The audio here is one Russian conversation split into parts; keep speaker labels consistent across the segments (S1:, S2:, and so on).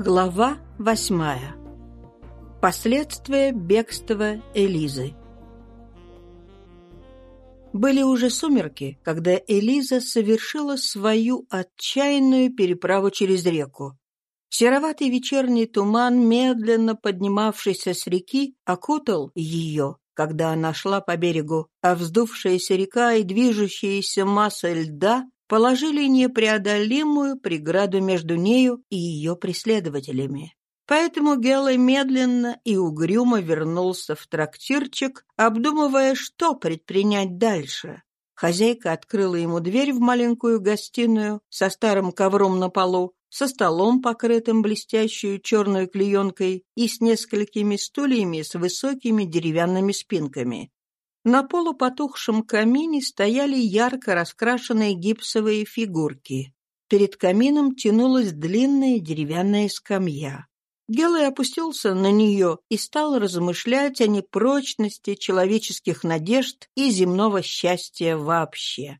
S1: Глава восьмая. Последствия бегства Элизы. Были уже сумерки, когда Элиза совершила свою отчаянную переправу через реку. Сероватый вечерний туман, медленно поднимавшийся с реки, окутал ее, когда она шла по берегу, а вздувшаяся река и движущаяся масса льда положили непреодолимую преграду между нею и ее преследователями. Поэтому Гелла медленно и угрюмо вернулся в трактирчик, обдумывая, что предпринять дальше. Хозяйка открыла ему дверь в маленькую гостиную со старым ковром на полу, со столом, покрытым блестящей черной клеенкой, и с несколькими стульями с высокими деревянными спинками. На полупотухшем камине стояли ярко раскрашенные гипсовые фигурки. Перед камином тянулась длинная деревянная скамья. Гелой опустился на нее и стал размышлять о непрочности человеческих надежд и земного счастья вообще.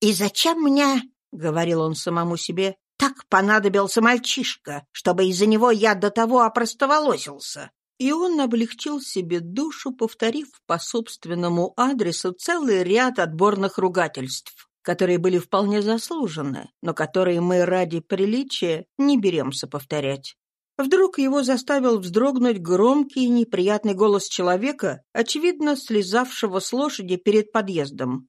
S1: «И зачем мне, — говорил он самому себе, — так понадобился мальчишка, чтобы из-за него я до того опростоволосился? И он облегчил себе душу, повторив по собственному адресу целый ряд отборных ругательств, которые были вполне заслужены, но которые мы ради приличия не беремся повторять. Вдруг его заставил вздрогнуть громкий и неприятный голос человека, очевидно, слезавшего с лошади перед подъездом.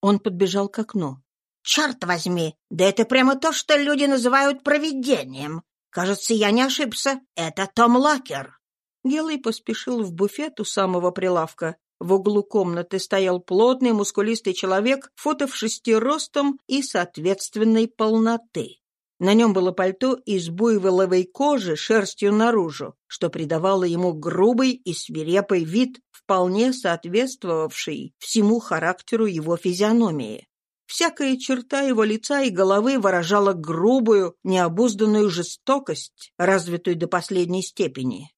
S1: Он подбежал к окну. «Черт возьми! Да это прямо то, что люди называют провидением! Кажется, я не ошибся. Это Том Лакер!» Гелый поспешил в буфет у самого прилавка. В углу комнаты стоял плотный, мускулистый человек, футов шести ростом и соответственной полноты. На нем было пальто из буйволовой кожи шерстью наружу, что придавало ему грубый и свирепый вид, вполне соответствовавший всему характеру его физиономии. Всякая черта его лица и головы выражала грубую, необузданную жестокость, развитую до последней степени.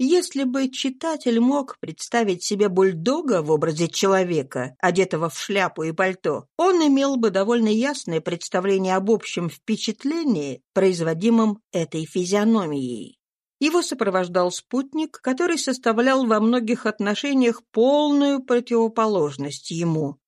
S1: Если бы читатель мог представить себе бульдога в образе человека, одетого в шляпу и пальто, он имел бы довольно ясное представление об общем впечатлении, производимом этой физиономией. Его сопровождал спутник, который составлял во многих отношениях полную противоположность ему.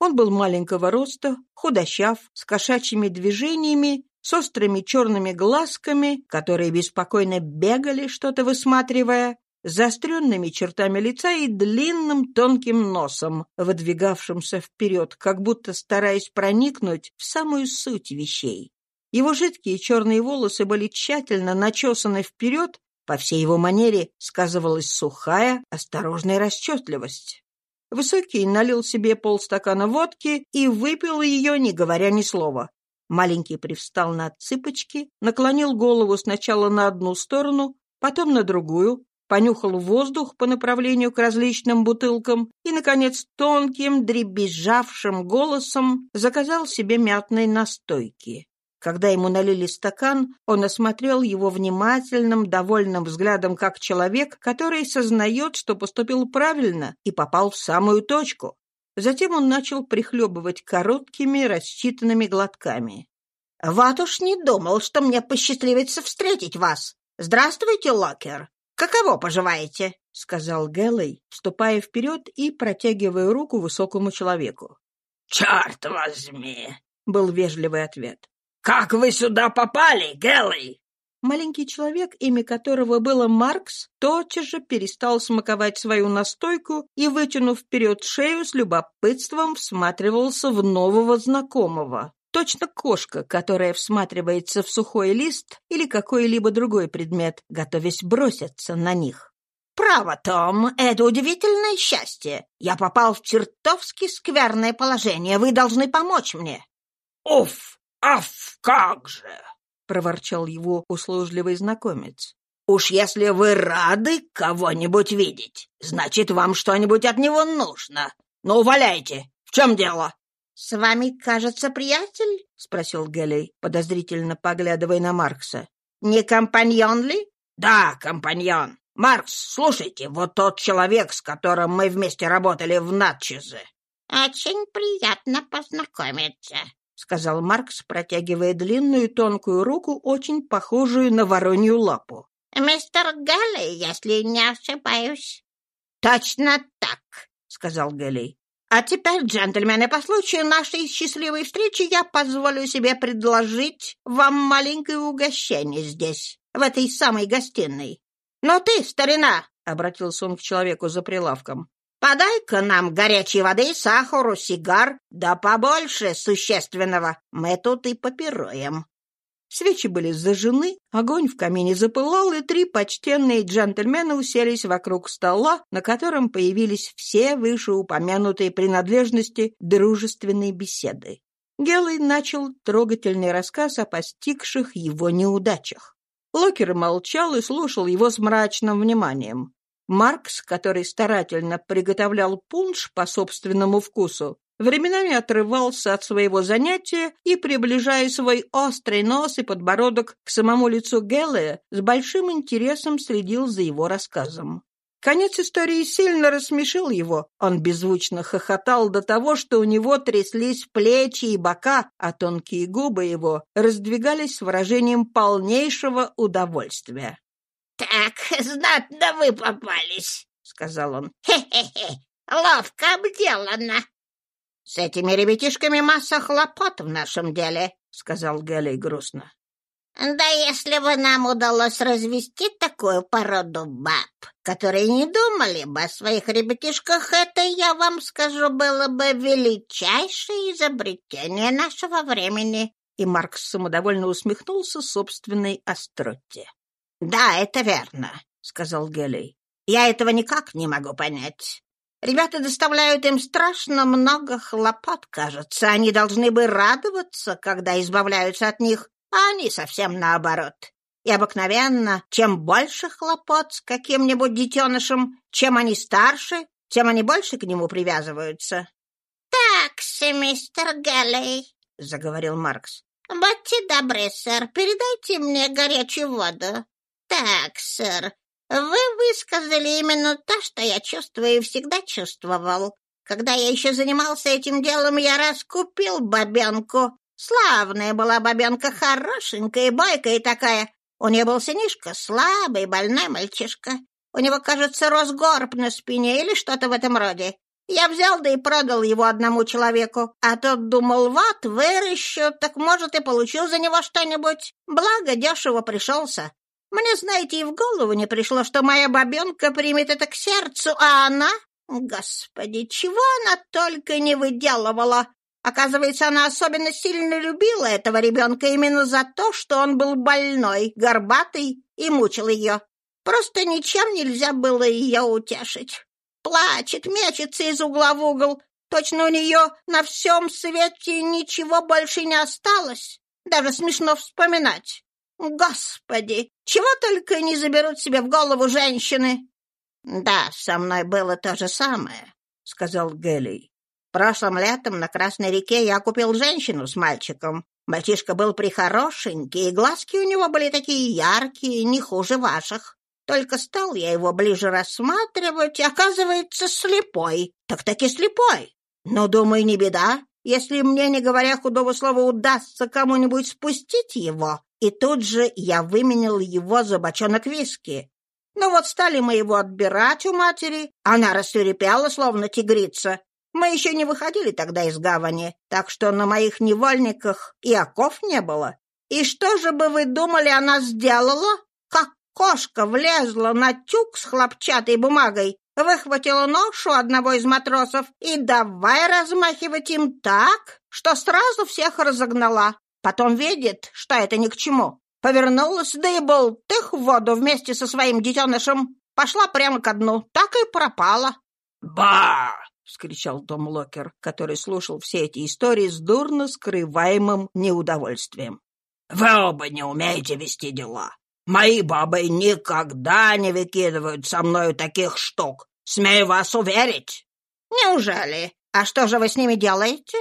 S1: Он был маленького роста, худощав, с кошачьими движениями с острыми черными глазками, которые беспокойно бегали, что-то высматривая, заостренными чертами лица и длинным тонким носом, выдвигавшимся вперед, как будто стараясь проникнуть в самую суть вещей. Его жидкие черные волосы были тщательно начесаны вперед, по всей его манере сказывалась сухая, осторожная расчетливость. Высокий налил себе полстакана водки и выпил ее, не говоря ни слова. Маленький привстал на цыпочки, наклонил голову сначала на одну сторону, потом на другую, понюхал воздух по направлению к различным бутылкам и, наконец, тонким, дребезжавшим голосом заказал себе мятной настойки. Когда ему налили стакан, он осмотрел его внимательным, довольным взглядом как человек, который сознает, что поступил правильно и попал в самую точку. Затем он начал прихлебывать короткими, рассчитанными глотками. «Вот уж не думал, что мне посчастливится встретить вас. Здравствуйте, Локер. Каково поживаете?» — сказал Гэллой, вступая вперед и протягивая руку высокому человеку.
S2: «Черт возьми!»
S1: — был вежливый ответ.
S2: «Как вы сюда попали, Гэллой?»
S1: Маленький человек, имя которого было Маркс, тотчас же перестал смаковать свою настойку и, вытянув вперед шею, с любопытством всматривался в нового знакомого. Точно кошка, которая всматривается в сухой лист или какой-либо другой предмет, готовясь броситься на них.
S2: «Право, Том, это удивительное счастье. Я попал в чертовски скверное положение. Вы должны помочь мне». «Уф! Аф, как же!»
S1: Проворчал его услужливый знакомец.
S2: «Уж если вы рады кого-нибудь видеть, значит, вам что-нибудь от него нужно. Ну, валяйте! В чем дело?» «С вами, кажется, приятель?» — спросил Гелей, подозрительно поглядывая на Маркса. «Не компаньон ли?» «Да, компаньон. Маркс, слушайте, вот тот человек, с которым мы вместе работали в Натчезе».
S3: «Очень приятно познакомиться»,
S1: сказал Маркс, протягивая длинную тонкую руку, очень похожую на воронью лапу.
S2: «Мистер Галли, если не ошибаюсь». «Точно так», — сказал Галли. «А теперь, джентльмены, по случаю нашей счастливой встречи я позволю себе предложить вам маленькое угощение здесь, в этой самой гостиной. Но ты, старина, — обратился он к человеку за прилавком, — подай-ка нам горячей воды, сахару, сигар, да побольше существенного. Мы тут и попируем.
S1: Свечи были зажжены, огонь в камине запылал, и три почтенные джентльмена уселись вокруг стола, на котором появились все вышеупомянутые принадлежности дружественной беседы. Гелый начал трогательный рассказ о постигших его неудачах. Локер молчал и слушал его с мрачным вниманием. Маркс, который старательно приготовлял пунш по собственному вкусу, временами отрывался от своего занятия и, приближая свой острый нос и подбородок к самому лицу Гелле, с большим интересом следил за его рассказом. Конец истории сильно рассмешил его. Он беззвучно хохотал до того, что у него тряслись плечи и бока, а тонкие губы его раздвигались с выражением полнейшего удовольствия.
S2: «Так, знатно вы попались», — сказал он. «Хе-хе-хе, ловко обделано». «С этими ребятишками масса хлопот в нашем деле», — сказал Гэлли грустно. Да если бы нам удалось развести такую породу баб, которые не думали бы о своих ребятишках, это, я вам скажу, было бы величайшее изобретение нашего времени.
S1: И Маркс самодовольно усмехнулся собственной остроте.
S2: «Да, это верно», — сказал Гелей. «Я этого никак не могу понять. Ребята доставляют им страшно много хлопот, кажется. Они должны бы радоваться, когда избавляются от них, а они совсем наоборот. И обыкновенно, чем больше хлопот с каким-нибудь детенышем, чем они старше, тем они больше к нему привязываются. — Так, мистер Гэллей, — заговорил Маркс. — Будьте добры, сэр, передайте мне горячую воду. — Так, сэр, вы высказали именно то, что я чувствую и всегда чувствовал. Когда я еще занимался этим делом, я раскупил бабенку Славная была бабенка, хорошенькая бойкая такая. У нее был сынишка, слабый, больной мальчишка. У него, кажется, рос горб на спине или что-то в этом роде. Я взял да и продал его одному человеку, а тот думал, вот, выращу, так, может, и получу за него что-нибудь. Благо, дешево пришелся. Мне, знаете, и в голову не пришло, что моя бабенка примет это к сердцу, а она... Господи, чего она только не выделывала! Оказывается, она особенно сильно любила этого ребенка именно за то, что он был больной, горбатый и мучил ее. Просто ничем нельзя было ее утешить. Плачет, мечется из угла в угол. Точно у нее на всем свете ничего больше не осталось. Даже смешно вспоминать. Господи, чего только не заберут себе в голову женщины. — Да, со мной было то же самое, — сказал Гелий. Прошлым летом на Красной реке я купил женщину с мальчиком. Мальчишка был прихорошенький, и глазки у него были такие яркие, не хуже ваших. Только стал я его ближе рассматривать, и оказывается слепой. Так-таки слепой. Но, думаю, не беда, если мне, не говоря худого слова, удастся кому-нибудь спустить его. И тут же я выменил его за бочонок виски. Ну вот стали мы его отбирать у матери. Она рассверепела, словно тигрица, мы еще не выходили тогда из гавани, так что на моих невольниках и оков не было. И что же бы вы думали, она сделала? Как кошка влезла на тюк с хлопчатой бумагой, выхватила нож у одного из матросов и давай размахивать им так, что сразу всех разогнала. Потом видит, что это ни к чему. Повернулась, да и болтых в воду вместе со своим детенышем. Пошла прямо ко дну, так и пропала.
S1: «Ба!» — вскричал Том Локер, который слушал все эти истории с дурно скрываемым неудовольствием. «Вы оба не умеете вести дела. Мои бабы никогда не выкидывают со мною таких штук. Смею вас уверить».
S2: «Неужели? А что же вы с ними делаете?»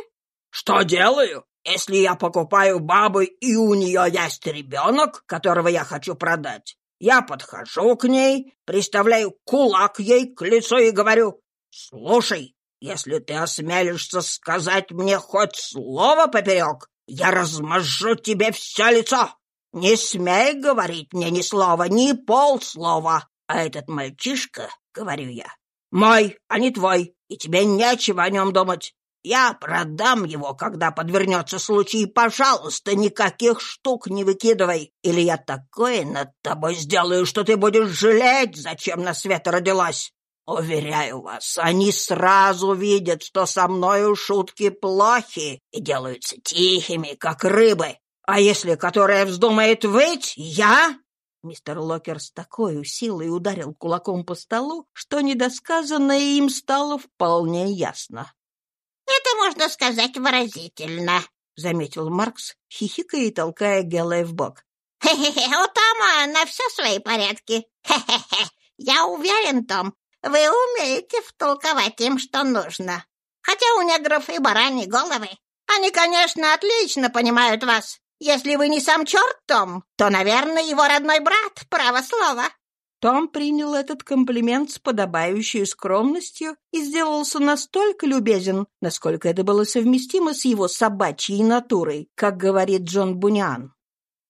S1: «Что делаю? Если я покупаю бабы, и у нее есть ребенок, которого я хочу продать, я подхожу к ней, приставляю кулак ей к лицу и говорю, «Слушай,
S2: Если ты осмелишься сказать мне хоть слово поперек, я размажу тебе все лицо. Не смей говорить мне ни слова, ни полслова. А этот мальчишка, говорю я, мой, а не твой, и тебе нечего о нем думать. Я продам его, когда подвернется случай. Пожалуйста, никаких штук не выкидывай, или я такое над тобой сделаю, что ты будешь жалеть, зачем на свет родилась. Уверяю вас, они сразу видят, что со мною шутки плохи и делаются тихими, как рыбы. А если которая вздумает выть, я...» Мистер Локер с такой силой ударил кулаком по столу, что недосказанное им стало вполне ясно.
S3: «Это можно сказать выразительно», — заметил Маркс, хихикая и толкая Геллая в бок. «Хе-хе-хе, у Тома на все свои порядки. Хе-хе-хе, я уверен, Том, вы умеете втолковать им, что нужно. Хотя у негров и бараньи головы. Они, конечно, отлично понимают вас. Если вы не сам черт, Том, то, наверное, его родной брат, право слово».
S1: Том принял этот комплимент с подобающей скромностью и сделался настолько любезен, насколько это было совместимо с его собачьей натурой, как говорит Джон Буниан.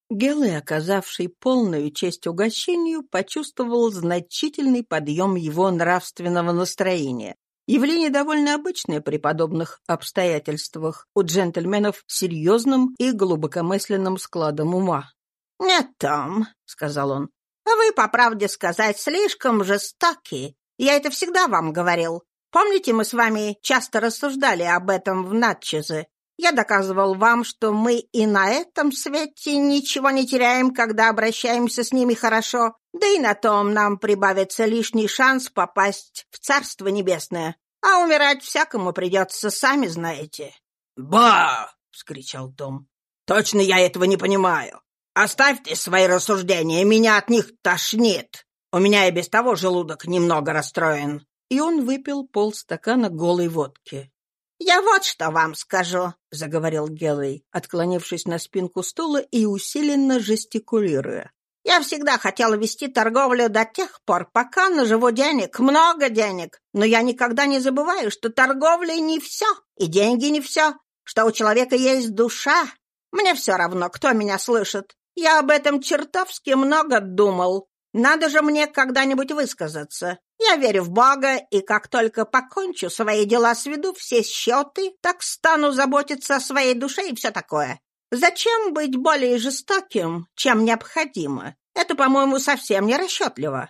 S1: Гелый, оказавший полную честь угощению, почувствовал значительный подъем его нравственного настроения. Явление довольно обычное при подобных обстоятельствах у джентльменов с серьезным и глубокомысленным складом ума.
S2: «Нет, Том», — сказал он, — «вы, по правде сказать, слишком жестоки. Я это всегда вам говорил. Помните, мы с вами часто рассуждали об этом в Натчезе? Я доказывал вам, что мы и на этом свете ничего не теряем, когда обращаемся с ними хорошо, да и на том нам прибавится лишний шанс попасть в Царство Небесное. А умирать всякому придется, сами знаете». «Ба!» — вскричал Том. «Точно я этого не понимаю. Оставьте свои рассуждения, меня от них тошнит. У меня и без того желудок немного расстроен».
S1: И он выпил полстакана голой водки.
S2: «Я вот что вам скажу», — заговорил
S1: Геллей, отклонившись на спинку стула и усиленно жестикулируя.
S2: «Я всегда хотела вести торговлю до тех пор, пока наживу денег, много денег. Но я никогда не забываю, что торговля не все, и деньги не все, что у человека есть душа. Мне все равно, кто меня слышит. Я об этом чертовски много думал. Надо же мне когда-нибудь высказаться. Я верю в Бога, и как только покончу свои дела, сведу все счеты, так стану заботиться о своей душе и все такое. Зачем быть более жестоким, чем необходимо? Это, по-моему, совсем не расчетливо.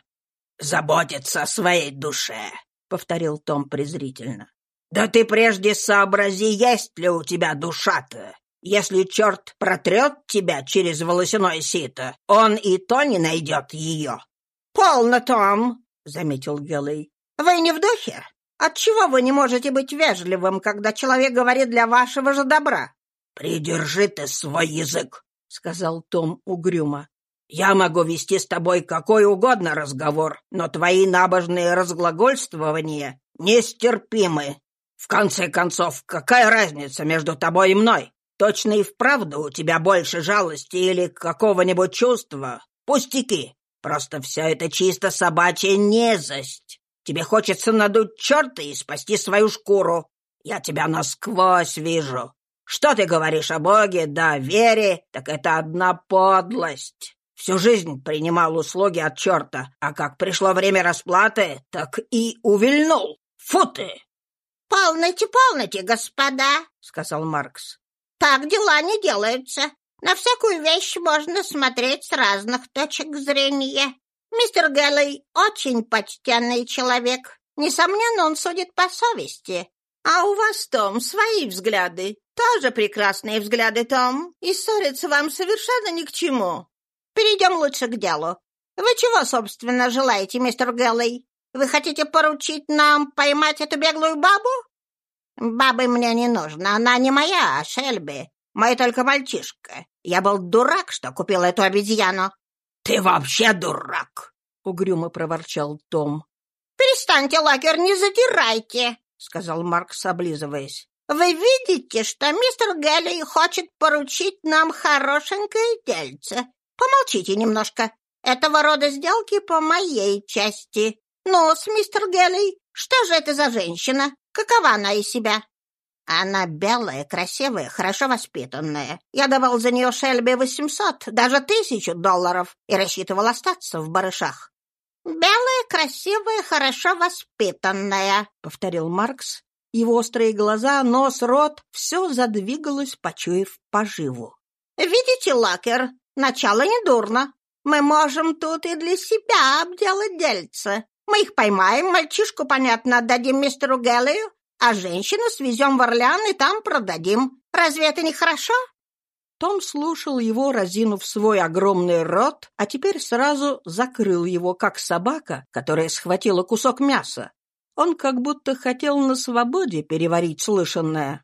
S2: «Заботиться о своей душе», — повторил Том презрительно. «Да ты прежде сообрази, есть ли у тебя душа-то. Если черт протрет тебя через волосяное сито, он и то не найдет ее». «Полно, Том!» — заметил Гелый. «Вы не в духе? Отчего вы не можете быть вежливым, когда человек говорит для вашего же добра?» «Придержи ты свой язык», — сказал Том угрюмо. «Я могу вести с тобой какой угодно разговор, но твои набожные разглагольствования нестерпимы. В конце концов, какая разница между тобой и мной? Точно и вправду у тебя больше жалости или какого-нибудь чувства? Пустяки. Просто все это чисто собачья незость. Тебе хочется надуть черта и спасти свою шкуру. Я тебя насквозь вижу. Что ты говоришь о Боге, да вере, так это одна подлость. Всю жизнь принимал услуги от черта, а как пришло время расплаты, так и увильнул. Фу ты! — Полноте, полноте, господа, — сказал Маркс. — Так дела не делаются. На всякую вещь можно смотреть с разных точек зрения. Мистер Гэллой очень почтенный человек. Несомненно, он судит по совести. А у вас, Том, свои взгляды. Тоже прекрасные взгляды, Том. И ссориться вам совершенно ни к чему. Перейдем лучше к делу. Вы чего, собственно, желаете, мистер Гэллой? Вы хотите поручить нам поймать эту беглую бабу? Бабы мне не нужно, она не моя, а Шельби. Мой только мальчишка. Я был дурак, что купил эту обезьяну. — Ты вообще дурак! — угрюмо проворчал Том. — Перестаньте, Лакер, не затирайте, — сказал Маркс, облизываясь. — Вы видите, что мистер Гэлли хочет поручить нам хорошенькое дельце. Помолчите немножко. Этого рода сделки по моей части. Ну, с мистер Гелли, что же это за женщина?
S3: Какова она из себя?» «Она белая, красивая, хорошо воспитанная. Я давал за нее Шельби восемьсот, даже тысячу долларов, и рассчитывал остаться в барышах». «Белая, красивая, хорошо воспитанная», — повторил Маркс.
S1: Его острые глаза, нос, рот — все задвигалось, почуяв поживу.
S3: «Видите, Лакер, начало недурно. Мы можем тут и для себя обделать дельце. Мы их поймаем, мальчишку, понятно, отдадим мистеру Геллию, а женщину свезем в Орлеан и там продадим. Разве это не хорошо?»
S1: Том слушал его, разинув свой огромный рот, а теперь сразу закрыл его, как собака, которая схватила кусок мяса. Он как будто хотел на свободе переварить слышанное.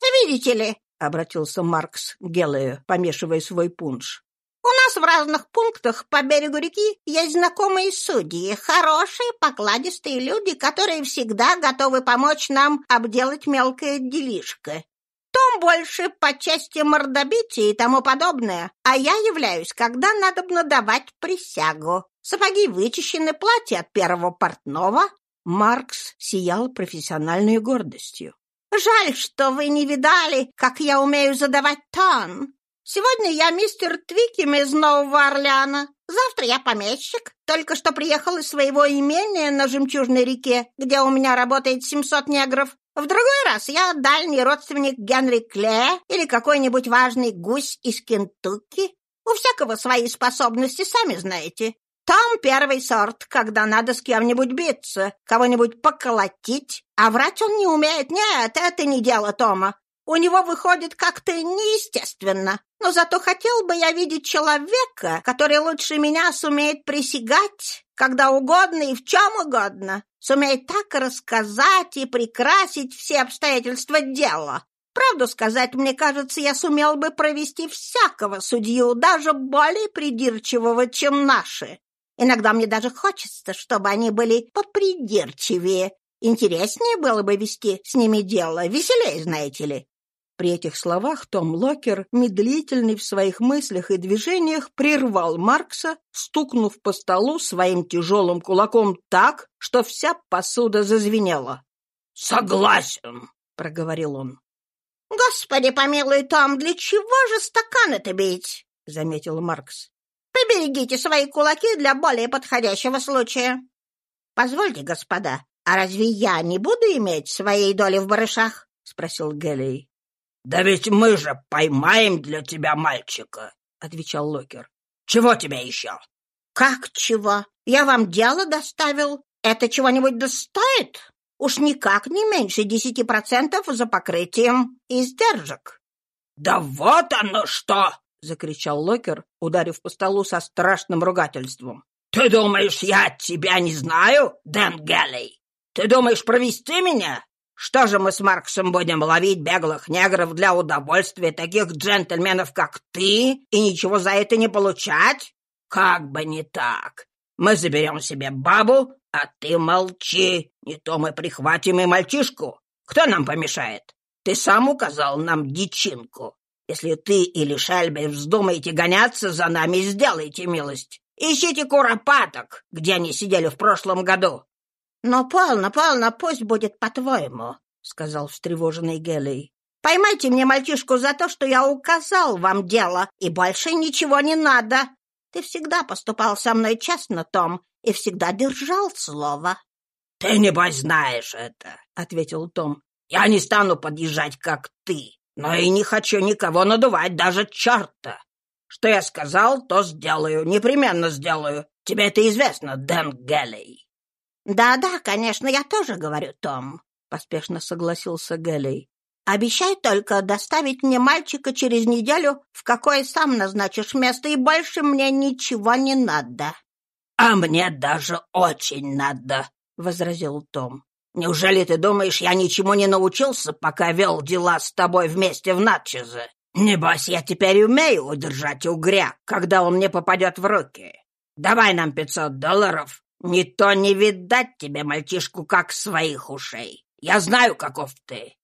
S3: «Видите ли», — обратился Маркс к Геллею, помешивая свой пунш, у нас в разных пунктах по берегу реки есть знакомые судьи, хорошие, покладистые люди, которые всегда готовы помочь нам обделать мелкое делишко. Том больше по части мордобития и тому подобное, а я являюсь, когда надо давать присягу. Сапоги вычищены, платье от первого портного.
S1: Маркс сиял профессиональной гордостью.
S3: Жаль, что вы не видали, как я умею задавать тон. Сегодня я мистер Твиким из Нового Орлеана. Завтра я помещик. Только что приехал из своего имения на Жемчужной реке, где у меня работает 700 негров. В другой раз я дальний родственник Генри Клея или какой-нибудь важный гусь из Кентукки. У всякого свои способности, сами знаете. Там первый сорт, когда надо с кем-нибудь биться, кого-нибудь поколотить. А врать он не умеет. Нет, это не дело Тома. У него выходит как-то неестественно. Но зато хотел бы я видеть человека, который лучше меня сумеет присягать, когда угодно и в чем угодно, сумеет так рассказать и прикрасить все обстоятельства дела. Правду сказать, мне кажется, я сумел бы провести всякого судью, даже более придирчивого, чем наши. Иногда мне даже хочется, чтобы они были попридирчивее. Интереснее было бы вести с ними дело, веселее, знаете ли.
S1: При этих словах Том Локер, медлительный в своих мыслях и движениях, прервал Маркса, стукнув по столу своим тяжелым кулаком так, что вся посуда зазвенела.
S2: «Согласен», —
S1: проговорил он.
S3: «Господи помилуй, Том, для чего же стаканы-то бить?» — заметил Маркс. «Поберегите свои кулаки для более подходящего случая». «Позвольте, господа, а разве я не буду иметь своей доли в барышах?» — спросил Гелий.
S2: «Да ведь мы же поймаем для тебя мальчика», — отвечал Локер. «Чего тебе еще?»
S3: «Как чего? Я вам дело доставил. Это чего-нибудь достоит? Уж никак не меньше десяти процентов за покрытием издержек».
S2: «Да вот оно что!»
S1: — закричал Локер, ударив по столу со страшным ругательством.
S2: «Ты думаешь, я тебя не знаю, Дэн Геллей? Ты думаешь провести меня? Что же мы с Марксом будем ловить беглых негров для удовольствия таких джентльменов, как ты, и ничего за это не получать? Как бы не так. Мы заберем себе бабу, а ты молчи. Не то мы прихватим и мальчишку. Кто нам помешает? Ты сам указал нам дичинку. Если ты или Шельби вздумаете гоняться за нами, сделайте милость. Ищите куропаток, где они сидели в прошлом году.
S3: «Но полно, полно, пусть будет по-твоему», — сказал встревоженный Гелий. «Поймайте мне мальчишку за то, что я указал вам дело, и больше ничего не надо. Ты всегда поступал со мной честно, Том, и всегда держал слово».
S2: «Ты, небось, знаешь это», — ответил Том. «Я не стану подъезжать, как ты, но и не хочу никого надувать, даже черта. Что я сказал, то сделаю, непременно сделаю. Тебе это известно, Дэн Геллей».
S3: «Да-да, конечно, я тоже говорю, Том», — поспешно согласился Гелей. «Обещай только доставить мне мальчика через неделю, в какое сам назначишь место, и больше мне ничего не надо».
S2: «А мне даже очень надо», — возразил Том. «Неужели ты думаешь, я ничему не научился, пока вел дела с тобой вместе в Натчезе? Небось, я теперь умею удержать угря, когда он мне попадет в руки. Давай нам пятьсот долларов, не то не видать тебе, мальчишку, как своих ушей. Я знаю, каков ты.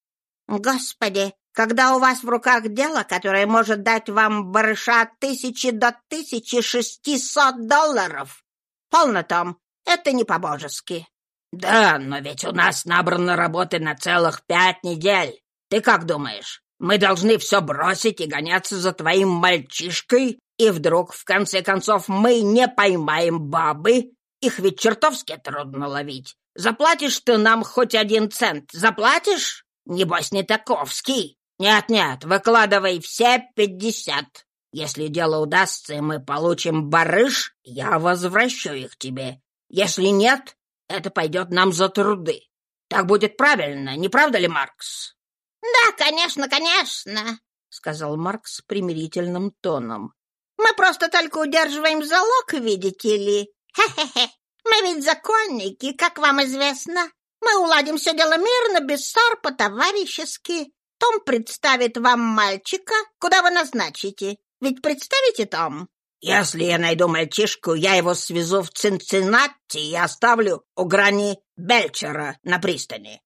S3: Господи, когда у вас в руках дело, которое может дать вам барыша от тысячи до тысячи шестисот долларов. Полно, Том, это не по-божески.
S2: «Да, но ведь у нас набрано работы на целых пять недель. Ты как думаешь, мы должны все бросить и гоняться за твоим мальчишкой, и вдруг, в конце концов, мы не поймаем бабы? Их ведь чертовски трудно ловить. Заплатишь ты нам хоть один цент? Заплатишь? Небось, не таковский. Нет-нет, выкладывай все пятьдесят. Если дело удастся, и мы получим барыш, я возвращу их тебе. Если нет, это пойдет нам за труды. Так будет правильно, не правда ли, Маркс?
S3: — Да, конечно, конечно, — сказал Маркс примирительным тоном. — Мы просто только удерживаем залог, видите ли. Хе-хе-хе. Мы ведь законники, как вам известно. Мы уладим все дело мирно, без ссор, по-товарищески. Том представит вам мальчика, куда вы назначите. Ведь представите, Том?
S2: Если я найду мальчишку, я его свезу в Цинциннати и оставлю у грани Бельчера на пристани.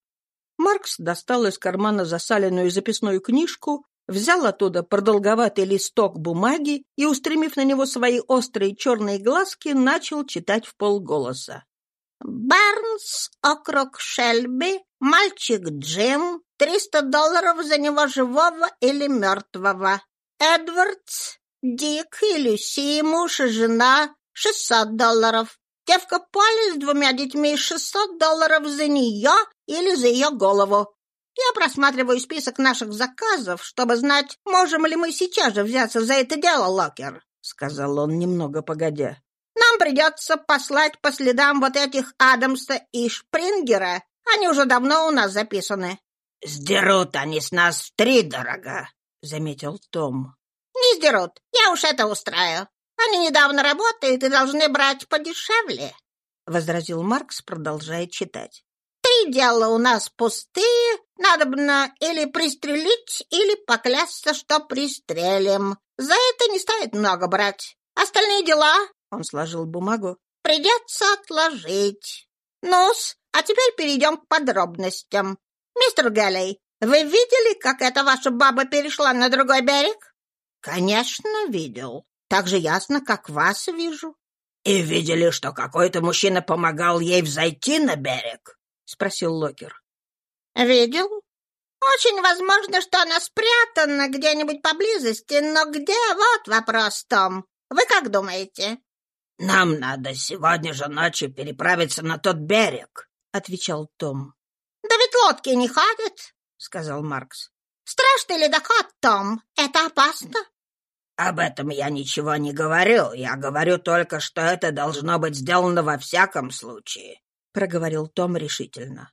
S1: Маркс достал из кармана засаленную записную книжку, взял оттуда продолговатый листок бумаги и, устремив на него свои острые черные глазки, начал читать в полголоса.
S3: «Барнс, округ Шельби, мальчик Джим, триста долларов за него живого или мертвого. Эдвардс, Дик и Люси, муж и жена, шестьсот долларов. Девка Поли с двумя детьми, шестьсот долларов за нее или за ее голову. Я просматриваю список наших заказов, чтобы знать, можем ли мы сейчас же взяться за это дело, Локер, — сказал он немного погодя. Нам придется послать по следам вот этих Адамса и Шпрингера. Они уже давно у нас записаны.
S2: — Сдерут они с нас три дорога, — заметил Том.
S3: «Не сдерут. Я уж это устрою. Они недавно работают и должны брать подешевле», — возразил Маркс, продолжая читать. «Три дела у нас пустые. Надобно или пристрелить, или поклясться, что пристрелим. За это не стоит много брать. Остальные дела...» — он сложил бумагу. «Придется отложить. Ну-с, а теперь перейдем к подробностям. Мистер Гэллей, вы видели, как эта ваша баба перешла на другой берег? Конечно, видел. Так же ясно, как вас вижу.
S2: И видели, что какой-то мужчина помогал ей взойти на берег? спросил Локер.
S3: Видел. Очень возможно, что она спрятана где-нибудь поблизости, но где — вот вопрос, Том. Вы как думаете?
S2: — Нам надо сегодня же ночью переправиться на тот берег, — отвечал Том.
S3: — Да ведь лодки не ходят, — сказал Маркс. Страшный ледоход, Том. Это опасно.
S2: Об этом я ничего не говорю. Я говорю только, что это должно быть сделано во всяком случае, — проговорил Том решительно.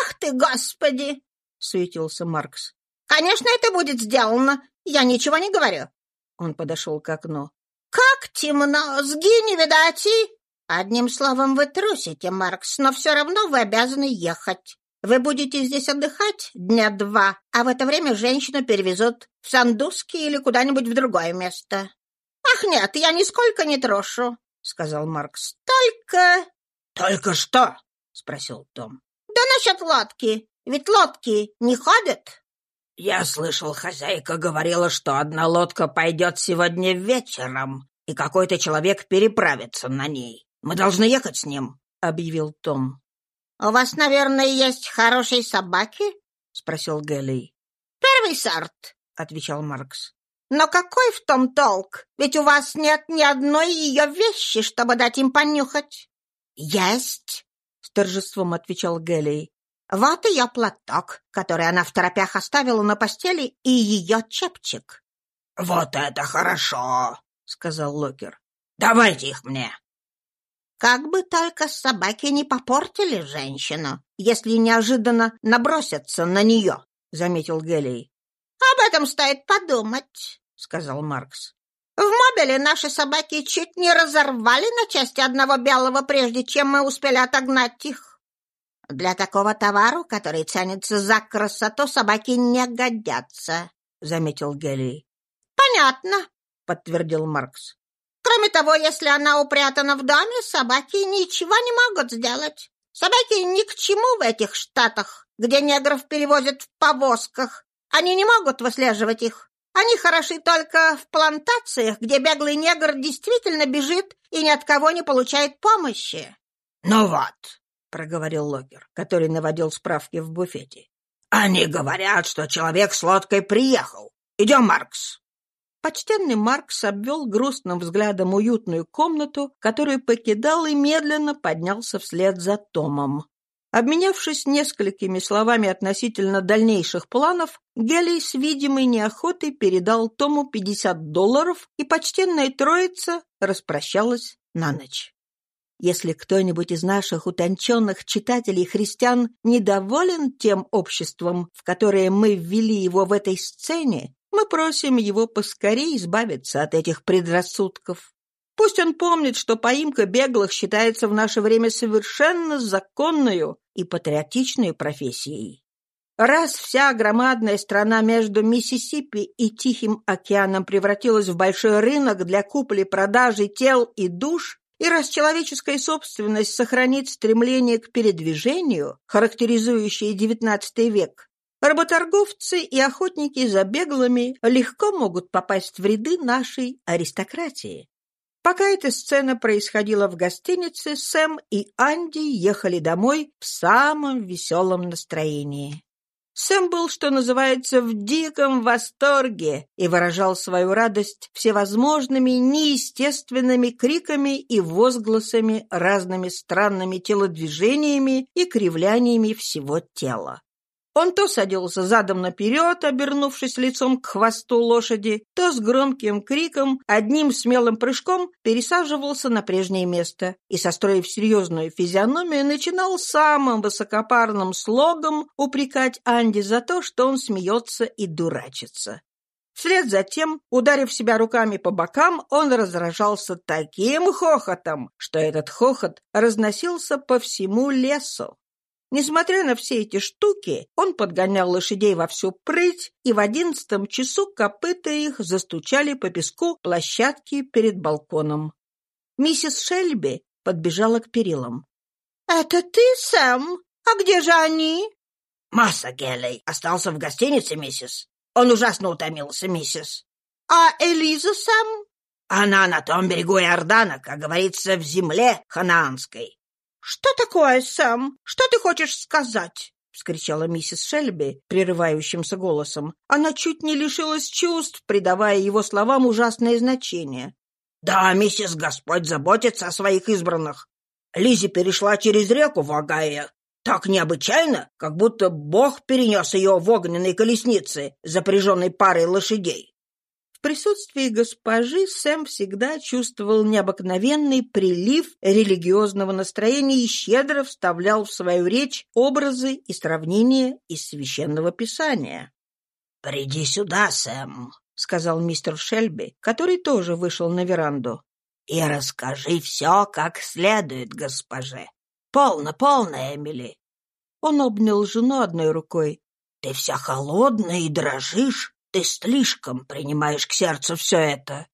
S3: Ах ты, господи! — суетился Маркс. Конечно, это будет сделано. Я ничего не говорю. Он подошел к окну. Как темно! Сгини, видать, и... Одним словом, вы трусите, Маркс, но все равно вы обязаны ехать. Вы будете здесь отдыхать дня два, а в это время женщину перевезут в Сандуски или куда-нибудь в другое место. — Ах, нет, я нисколько не трошу, — сказал Маркс. — Только...
S2: — Только что? — спросил Том.
S3: — Да насчет лодки. Ведь лодки не ходят.
S2: — Я слышал, хозяйка говорила, что одна лодка пойдет сегодня вечером, и какой-то человек переправится на ней. Мы должны ехать с ним, — объявил Том.
S3: «У вас, наверное, есть хорошие собаки?» — спросил Гелий. «Первый сорт», — отвечал Маркс. «Но какой в том толк? Ведь у вас нет ни одной ее вещи, чтобы дать им понюхать». «Есть», — торжеством отвечал Гелий. «Вот ее платок, который она в торопях оставила на постели, и ее чепчик».
S2: «Вот это хорошо», — сказал Локер. «Давайте их мне».
S3: Как бы только собаки не попортили женщину, если неожиданно набросятся на нее, — заметил Гелий. — Об этом стоит подумать, — сказал Маркс. В мобиле наши собаки чуть не разорвали на части одного белого, прежде чем мы успели отогнать их. Для такого товару, который ценится за красоту, собаки не годятся, — заметил Гелий. — Понятно, — подтвердил Маркс. Кроме того, если она упрятана в доме, собаки ничего не могут сделать. Собаки ни к чему в этих штатах, где негров перевозят в повозках. Они не могут выслеживать их. Они хороши только в плантациях, где беглый негр действительно бежит и ни от кого не получает помощи.
S2: — Ну вот, —
S1: проговорил Локер, который наводил справки в буфете.
S2: «Они говорят, что человек с лодкой приехал. Идем, Маркс!»
S1: Почтенный Маркс обвел грустным взглядом уютную комнату, которую покидал и медленно поднялся вслед за Томом. Обменявшись несколькими словами относительно дальнейших планов, Гелий с видимой неохотой передал Тому 50 долларов, и почтенная троица распрощалась на ночь. Если кто-нибудь из наших утонченных читателей-христиан недоволен тем обществом, в которое мы ввели его в этой сцене, мы просим его поскорее избавиться от этих предрассудков. Пусть он помнит, что поимка беглых считается в наше время совершенно законную и патриотичной профессией. Раз вся громадная страна между Миссисипи и Тихим океаном превратилась в большой рынок для купли-продажи тел и душ, и раз человеческая собственность сохранит стремление к передвижению, характеризующее XIX век, Работорговцы и охотники за беглыми легко могут попасть в ряды нашей аристократии. Пока эта сцена происходила в гостинице, Сэм и Анди ехали домой в самом веселом настроении. Сэм был, что называется, в диком восторге и выражал свою радость всевозможными неестественными криками и возгласами, разными странными телодвижениями и кривляниями всего тела. Он то садился задом наперед, обернувшись лицом к хвосту лошади, то с громким криком, одним смелым прыжком пересаживался на прежнее место и, состроив серьезную физиономию, начинал самым высокопарным слогом упрекать Анди за то, что он смеется и дурачится. Вслед за тем, ударив себя руками по бокам, он разражался таким хохотом, что этот хохот разносился по всему лесу. Несмотря на все эти штуки, он подгонял лошадей во всю прыть, и в одиннадцатом часу копыта их застучали по песку площадки перед балконом. Миссис Шельби подбежала к перилам.
S3: «Это ты, Сэм? А где же они?»
S2: «Масса Геллей остался в гостинице, миссис. Он ужасно утомился, миссис».
S3: «А Элиза, Сэм?»
S2: «Она на том берегу Иордана, как говорится, в земле ханаанской.
S3: «Что такое, Сэм? Что ты хочешь сказать?» — вскричала миссис Шельби прерывающимся голосом. Она чуть не лишилась чувств, придавая его словам ужасное значение.
S2: «Да, миссис, Господь заботится о своих избранных. Лизи перешла через реку в Агае. Так необычайно, как будто Бог перенес ее в огненной колеснице, запряженной парой лошадей
S1: присутствии госпожи Сэм всегда чувствовал необыкновенный прилив религиозного настроения и щедро вставлял в свою речь образы и сравнения из священного писания.
S2: «Приди сюда, Сэм», — сказал мистер Шельби,
S1: который тоже вышел на веранду.
S2: «И расскажи все как следует, госпоже. Полно, полно, Эмили».
S1: Он обнял жену одной рукой.
S2: «Ты вся холодная и дрожишь. Ты слишком принимаешь к сердцу все это.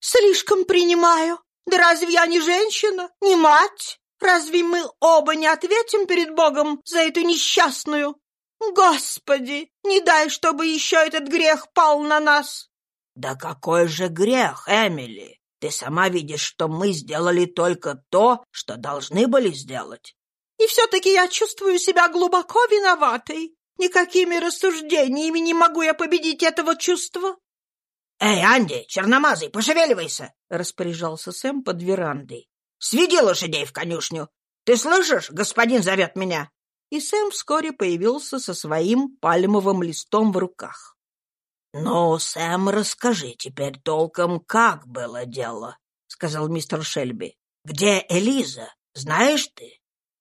S3: Слишком принимаю. Да разве я не женщина, не мать? Разве мы оба не ответим перед Богом за эту несчастную? Господи, не дай, чтобы еще этот грех пал на нас.
S2: Да какой же грех, Эмили? Ты сама видишь, что мы сделали только то, что должны были сделать.
S3: И все-таки я чувствую себя глубоко виноватой. Никакими рассуждениями не могу я победить этого чувства.
S2: — Эй, Анди, черномазый, пошевеливайся! — распоряжался Сэм под верандой. — Сведи лошадей в конюшню. Ты слышишь, господин зовет меня.
S1: И Сэм вскоре появился со своим пальмовым листом в руках.
S2: — Ну, Сэм, расскажи теперь толком, как было дело, — сказал мистер Шельби. — Где Элиза? Знаешь ты?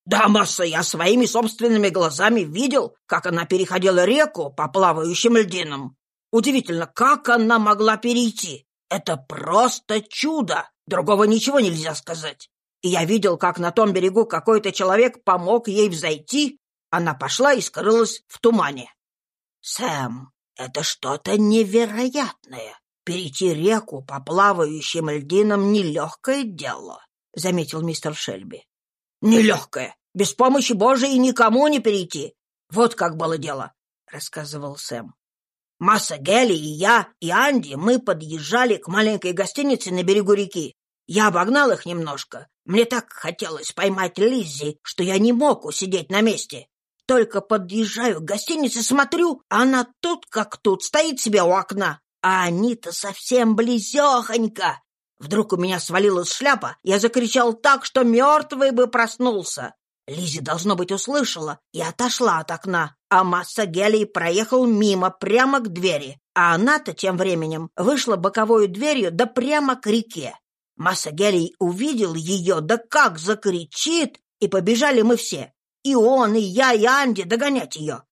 S2: Да, масса, я своими собственными глазами видел, как она переходила реку по плавающим льдинам. Удивительно, как она могла перейти. Это просто чудо. Другого ничего нельзя сказать. И я видел, как на том берегу какой-то человек помог ей взойти. Она пошла и скрылась в тумане. Сэм, это что-то невероятное. Перейти реку по плавающим льдинам — нелегкое дело, — заметил мистер Шельби. Нелегкое. Без помощи Божией никому не перейти. Вот как было дело, — рассказывал Сэм. Масса Гелли и я, и Анди, мы подъезжали к маленькой гостинице на берегу реки. Я обогнал их немножко. Мне так хотелось поймать Лиззи, что я не мог усидеть на месте. Только подъезжаю к гостинице, смотрю, она тут как тут, стоит себе у окна. А они-то совсем близехонько. Вдруг у меня свалилась шляпа, я закричал так, что мертвый бы проснулся. Лизи должно быть, услышала и отошла от окна, а масса гелий проехал мимо, прямо к двери, а она-то тем временем вышла боковой дверью да прямо к реке. Масса гелий увидел ее, да как закричит, и побежали мы все. И он, и я, и Анди догонять ее.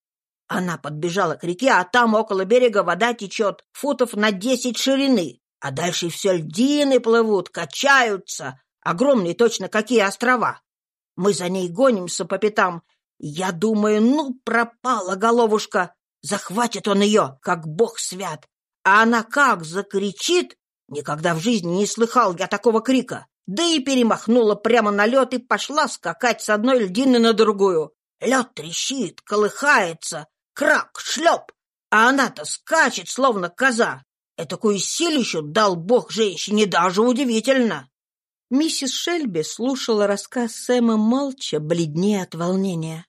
S2: Она подбежала к реке, а там около берега вода течет футов на десять ширины, а дальше все льдины плывут, качаются, огромные точно какие острова. Мы за ней гонимся по пятам. Я думаю, ну, пропала головушка. Захватит он ее, как бог свят. А она как закричит. Никогда в жизни не слыхал я такого крика. Да и перемахнула прямо на лед и пошла скакать с одной льдины на другую. Лед трещит, колыхается, крак, шлеп. А она-то скачет, словно коза. Этакую силищу дал бог женщине, даже удивительно.
S1: Миссис Шельби слушала рассказ Сэма молча, бледнее от волнения.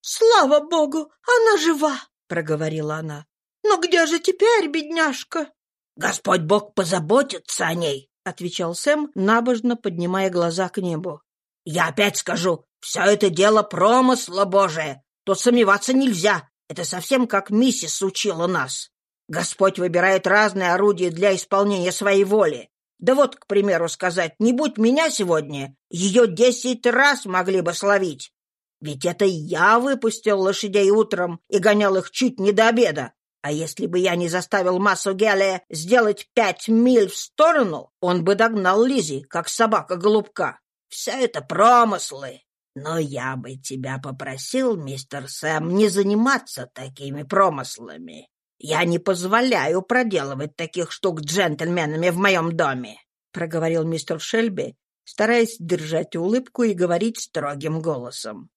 S1: «Слава богу, она жива!» — проговорила она. «Но где же теперь, бедняжка?»
S2: «Господь Бог позаботится о ней», —
S1: отвечал Сэм, набожно поднимая глаза к небу.
S2: «Я опять скажу, все это дело промысла Божия. Тут сомневаться нельзя. Это совсем как миссис учила нас. Господь выбирает разные орудия для исполнения своей воли. Да вот, к примеру, сказать, не будь меня сегодня, ее десять раз могли бы словить. Ведь это я выпустил лошадей утром и гонял их чуть не до обеда. А если бы я не заставил массу Гелия сделать пять миль в сторону, он бы догнал Лизи, как собака-голубка. Все это промыслы. Но я бы тебя попросил, мистер Сэм, не заниматься такими промыслами. «Я не позволяю проделывать таких штук джентльменами в моем доме», — проговорил мистер Шельби, стараясь держать улыбку и говорить строгим голосом.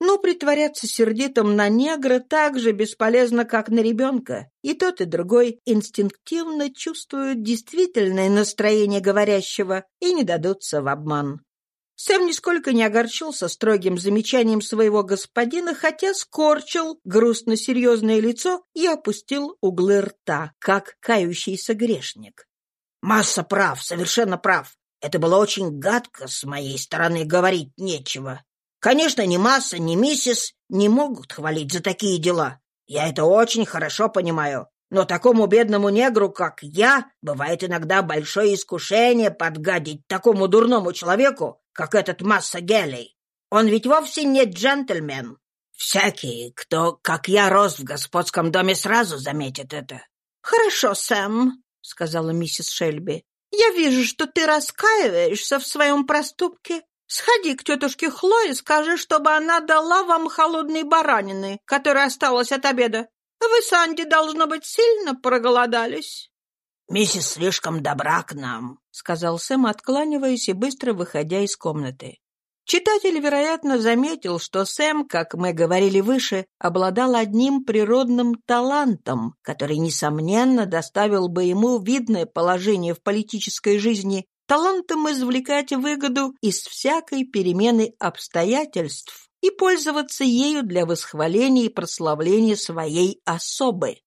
S1: Но притворяться сердитым на негра так же бесполезно, как на ребенка. И тот, и другой инстинктивно чувствуют действительное настроение говорящего и не дадутся в обман. Сэм нисколько не огорчился строгим замечанием своего господина, хотя скорчил грустно-серьезное лицо и опустил углы рта, как кающийся грешник.
S2: «Масса прав, совершенно прав. Это было очень гадко с моей стороны, говорить нечего. Конечно, ни Масса, ни Миссис не могут хвалить за такие дела. Я это очень хорошо понимаю. Но такому бедному негру, как я, бывает иногда большое искушение подгадить такому дурному человеку, как этот Масса Гелей. Он ведь вовсе не джентльмен. Всякий, кто, как я, рос в господском доме, сразу заметит это.
S1: — Хорошо, Сэм, — сказала миссис Шельби. — Я вижу, что ты раскаиваешься в своем проступке. Сходи к тетушке Хлое и скажи, чтобы она дала вам холодной баранины, которая осталась от обеда. Вы с Анди, должно быть, сильно проголодались.
S2: «Миссис слишком добра к нам», —
S1: сказал Сэм, откланиваясь и быстро выходя из комнаты. Читатель, вероятно, заметил, что Сэм, как мы говорили выше, обладал одним природным талантом, который, несомненно, доставил бы ему видное положение в политической жизни, талантом извлекать выгоду из всякой перемены обстоятельств и пользоваться ею для восхваления и прославления своей особы.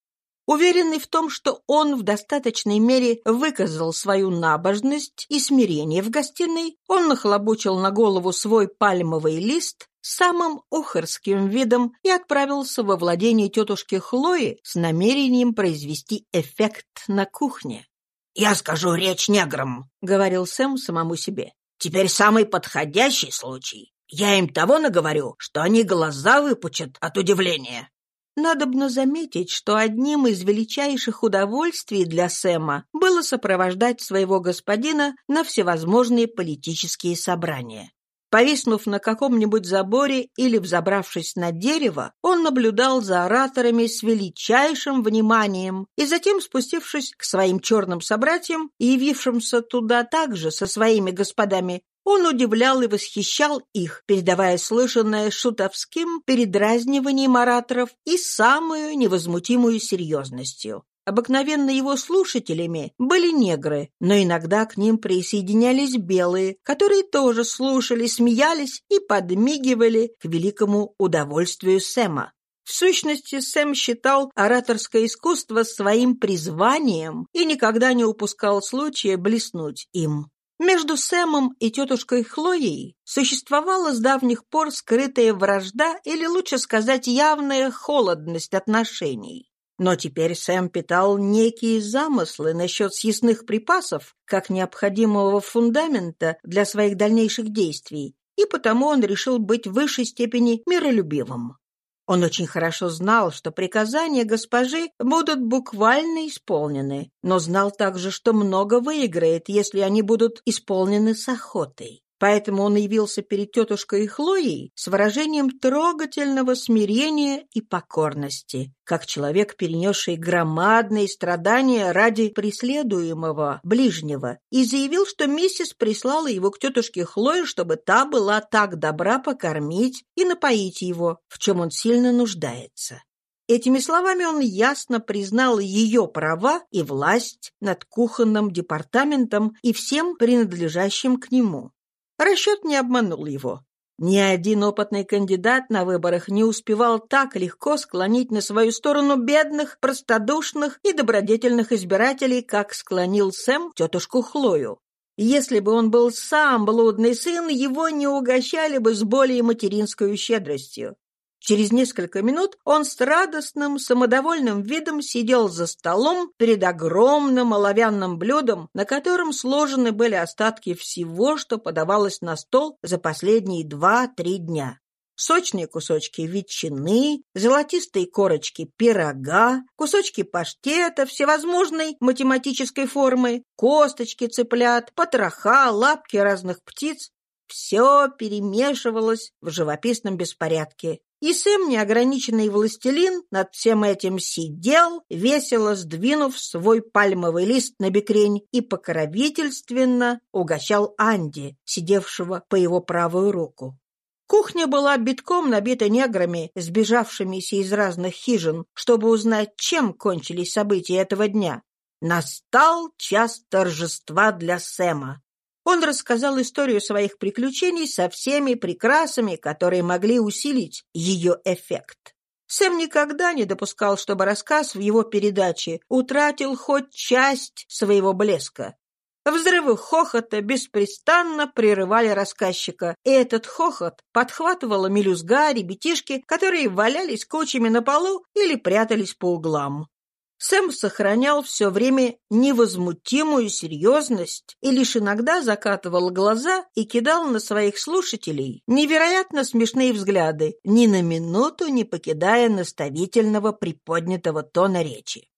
S1: Уверенный в том, что он в достаточной мере выказал свою набожность и смирение в гостиной, он нахлобучил на голову свой пальмовый лист самым ухарским видом и отправился во владение тетушки Хлои с намерением произвести эффект на кухне.
S2: «Я скажу речь неграм», — говорил Сэм самому себе. «Теперь самый подходящий случай. Я им того наговорю, что они глаза выпучат от удивления».
S1: Надобно заметить, что одним из величайших удовольствий для Сэма было сопровождать своего господина на всевозможные политические собрания. Повиснув на каком-нибудь заборе или взобравшись на дерево, он наблюдал за ораторами с величайшим вниманием и затем, спустившись к своим черным собратьям явившимся туда также со своими господами, он удивлял и восхищал их, передавая слышанное шутовским передразниванием ораторов и самую невозмутимую серьезностью. Обыкновенно его слушателями были негры, но иногда к ним присоединялись белые, которые тоже слушали, смеялись и подмигивали к великому удовольствию Сэма. В сущности, Сэм считал ораторское искусство своим призванием и никогда не упускал случая блеснуть им. Между Сэмом и тетушкой Хлоей существовала с давних пор скрытая вражда или, лучше сказать, явная холодность отношений. Но теперь Сэм питал некие замыслы насчет съестных припасов как необходимого фундамента для своих дальнейших действий, и потому он решил быть в высшей степени миролюбивым. Он очень хорошо знал, что приказания госпожи будут буквально исполнены, но знал также, что много выиграет, если они будут исполнены с охотой. Поэтому он явился перед тетушкой Хлоей с выражением трогательного смирения и покорности, как человек, перенесший громадные страдания ради преследуемого ближнего, и заявил, что миссис прислала его к тетушке Хлое, чтобы та была так добра покормить и напоить его, в чем он сильно нуждается. Этими словами он ясно признал ее права и власть над кухонным департаментом и всем принадлежащим к нему. Расчет не обманул его. Ни один опытный кандидат на выборах не успевал так легко склонить на свою сторону бедных, простодушных и добродетельных избирателей, как склонил Сэм тетушку Хлою. Если бы он был сам блудный сын, его не угощали бы с более материнской щедростью. Через несколько минут он с радостным, самодовольным видом сидел за столом перед огромным оловянным блюдом, на котором сложены были остатки всего, что подавалось на стол за последние два-три дня. Сочные кусочки ветчины, золотистые корочки пирога, кусочки паштета всевозможной математической формы, косточки цыплят, потроха, лапки разных птиц. Все перемешивалось в живописном беспорядке. И Сэм, неограниченный властелин, над всем этим сидел, весело сдвинув свой пальмовый лист на бекрень и покровительственно угощал Анди, сидевшего по его правую руку. Кухня была битком набита неграми, сбежавшимися из разных хижин, чтобы узнать, чем кончились события этого дня. Настал час торжества для Сэма. Он рассказал историю своих приключений со всеми прекрасами, которые могли усилить ее эффект. Сэм никогда не допускал, чтобы рассказ в его передаче утратил хоть часть своего блеска. Взрывы хохота беспрестанно прерывали рассказчика, и этот хохот подхватывала мелюзга, ребятишки, которые валялись кучами на полу или прятались по углам. Сэм сохранял все время невозмутимую серьезность и лишь иногда закатывал глаза и кидал на своих слушателей невероятно смешные взгляды, ни на минуту не покидая наставительного приподнятого тона речи.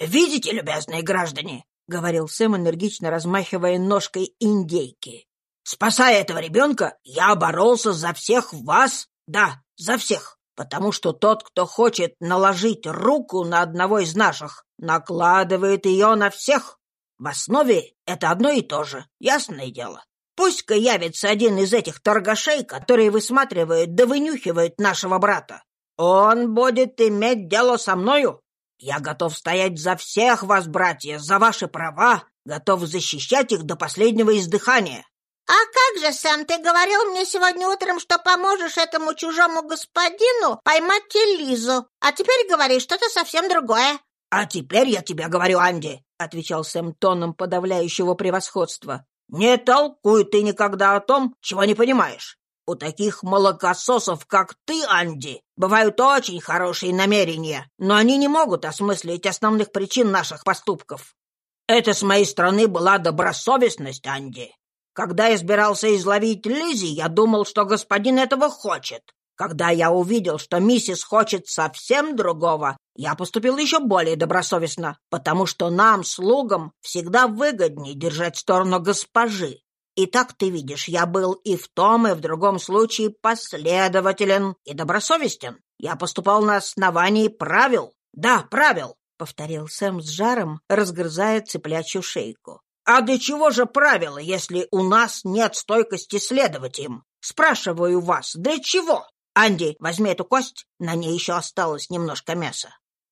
S1: «Видите, любезные граждане», — говорил Сэм, энергично размахивая ножкой индейки, «спасая этого ребенка, я боролся за всех вас, да, за всех потому что тот, кто хочет наложить руку на одного из наших, накладывает ее на всех. В основе это одно и то же, ясное дело. Пусть-ка явится один из этих торгашей, которые высматривают да вынюхивают нашего брата. Он будет иметь дело со мною. Я готов стоять за всех вас, братья, за ваши права, готов защищать их до последнего издыхания.
S3: «А как же, Сэм, ты говорил мне сегодня утром, что поможешь этому чужому господину поймать Элизу, а теперь говоришь что-то совсем другое».
S2: «А теперь я тебе говорю, Анди», — отвечал Сэм тоном подавляющего превосходства. «Не толкуй ты никогда о том, чего не понимаешь. У таких молокососов, как ты, Анди, бывают очень хорошие намерения, но они не могут осмыслить основных причин наших поступков. Это с моей стороны была добросовестность, Анди. Когда избирался изловить Лизи, я думал, что господин этого хочет. Когда я увидел, что миссис хочет совсем другого, я поступил еще более добросовестно, потому что нам, слугам, всегда выгоднее держать сторону госпожи. И так ты видишь, я был и в том, и в другом случае последователен и добросовестен. Я поступал на основании правил. Да, правил, — повторил Сэм с жаром, разгрызая цыплячью шейку. А для чего же правила, если у нас нет стойкости следовать им? Спрашиваю вас, для чего? Анди, возьми эту кость, на ней еще осталось немножко мяса.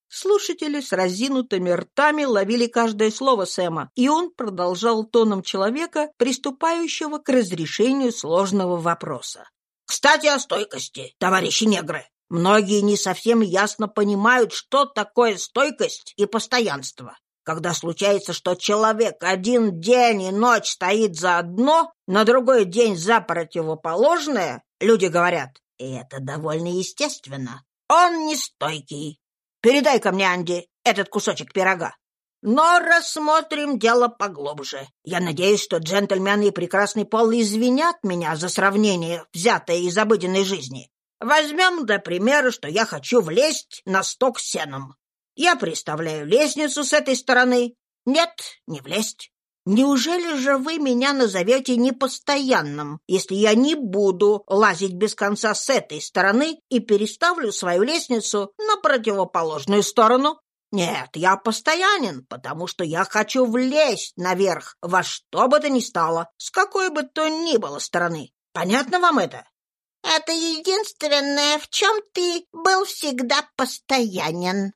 S1: Слушатели с разинутыми ртами ловили каждое слово Сэма, и он продолжал тоном человека, приступающего к разрешению сложного вопроса.
S2: «Кстати, о стойкости, товарищи негры. Многие не совсем ясно понимают, что такое стойкость и постоянство. Когда случается, что человек один день и ночь стоит за одно, на другой день за противоположное, люди говорят, и это довольно естественно. Он не стойкий. Передай-ка мне, Анди, этот кусочек пирога. Но рассмотрим дело поглубже. Я надеюсь, что джентльмены и прекрасный пол извинят меня за сравнение, взятое из обыденной жизни. Возьмем, до примера, что я хочу влезть на сток сеном. Я представляю лестницу с этой стороны. Нет, не влезть. Неужели же вы меня назовете непостоянным, если я не буду лазить без конца с этой стороны и переставлю свою лестницу на противоположную сторону? Нет, я постоянен, потому что я хочу влезть наверх во что бы то ни стало, с какой бы то ни было стороны. Понятно вам это?
S3: Это единственное, в чем ты был всегда постоянен, —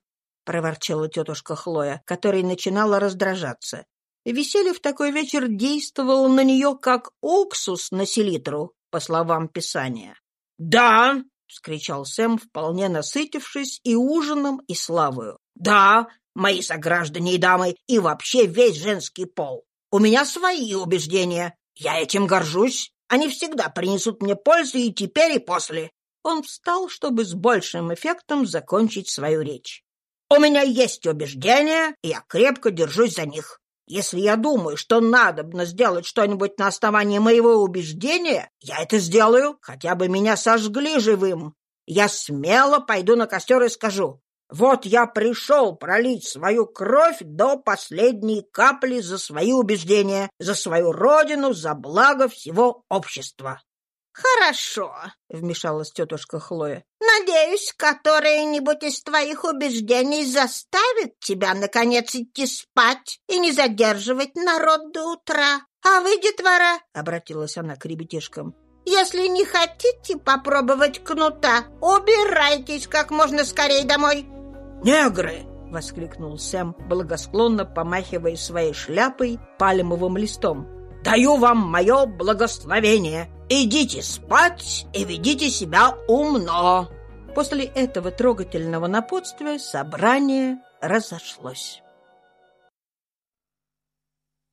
S3: проворчала тетушка Хлоя, которая начинала раздражаться.
S1: Веселье в такой вечер действовало на нее, как уксус на селитру, по словам Писания.
S2: «Да!» — вскричал Сэм, вполне насытившись и ужином, и славою. «Да, мои сограждане и дамы, и вообще весь женский пол. У меня свои убеждения. Я этим горжусь. Они всегда принесут мне пользу и теперь, и после».
S1: Он встал, чтобы с большим эффектом закончить свою речь.
S2: «У меня есть убеждения, и я крепко держусь за них. Если я думаю, что надо сделать что-нибудь на основании моего убеждения, я это сделаю, хотя бы меня сожгли живым. Я смело пойду на костер и скажу, вот я пришел пролить свою кровь до последней капли за свои убеждения, за свою родину, за благо всего общества.
S3: «Хорошо», — вмешалась тетушка Хлоя. «Надеюсь, которое-нибудь из твоих убеждений заставит тебя, наконец, идти спать и не задерживать народ до утра. А вы, детвора, — обратилась она к ребятишкам, — если не хотите попробовать кнута, убирайтесь как можно скорее домой».
S2: «Негры!» — воскликнул Сэм, благосклонно помахивая своей шляпой пальмовым листом. «Даю вам мое благословение!» Идите спать и ведите себя умно.
S1: После этого трогательного напутствия собрание разошлось.